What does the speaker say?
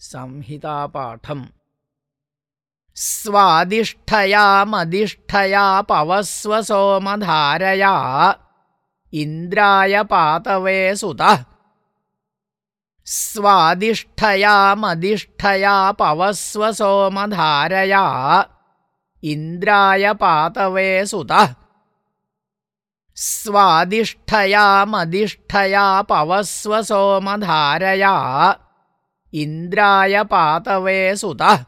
संहितापाठम्। स्वादिष्ठयामधिष्ठया पवस्व सोमधारया। इन्द्राय पातवे सुतः। स्वादिष्ठयामधिष्ठया पवस्व सोमधारया। इन्द्राय पातवे सुतः। स्वादिष्ठयामधिष्ठया पवस्व सोमधारया इन्द्राय पातवे सुतः